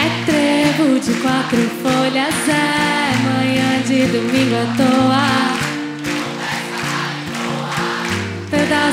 É trevo de quatro folhas, é manhã de domingo à toa.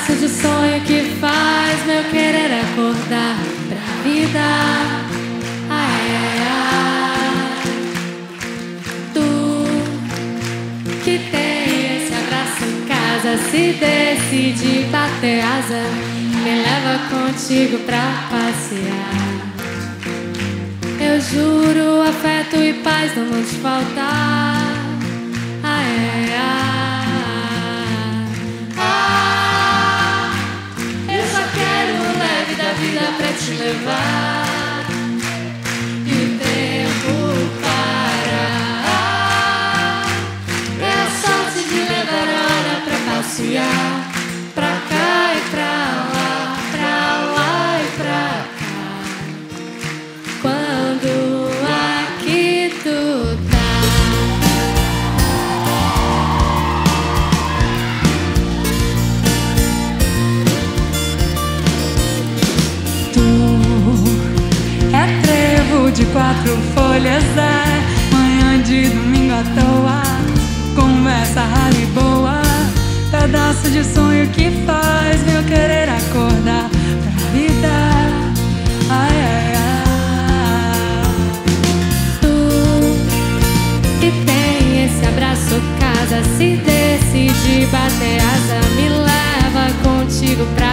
Pedaço de sonho que faz meu querer acordar pra vida. Ai, ai, ai. Tu que tem esse abraço em casa, se decide bater asa, me leva contigo pra passear. Eu juro, afeto e paz não vão te faltar. Te de quatro folhas, é manhã de domingo à toa. Conversa rara e boa, pedaço de sonho que faz meu querer acordar pra vida. Ai, ai, ai. Tu que tem esse abraço casa, se decide bater asa, me leva contigo pra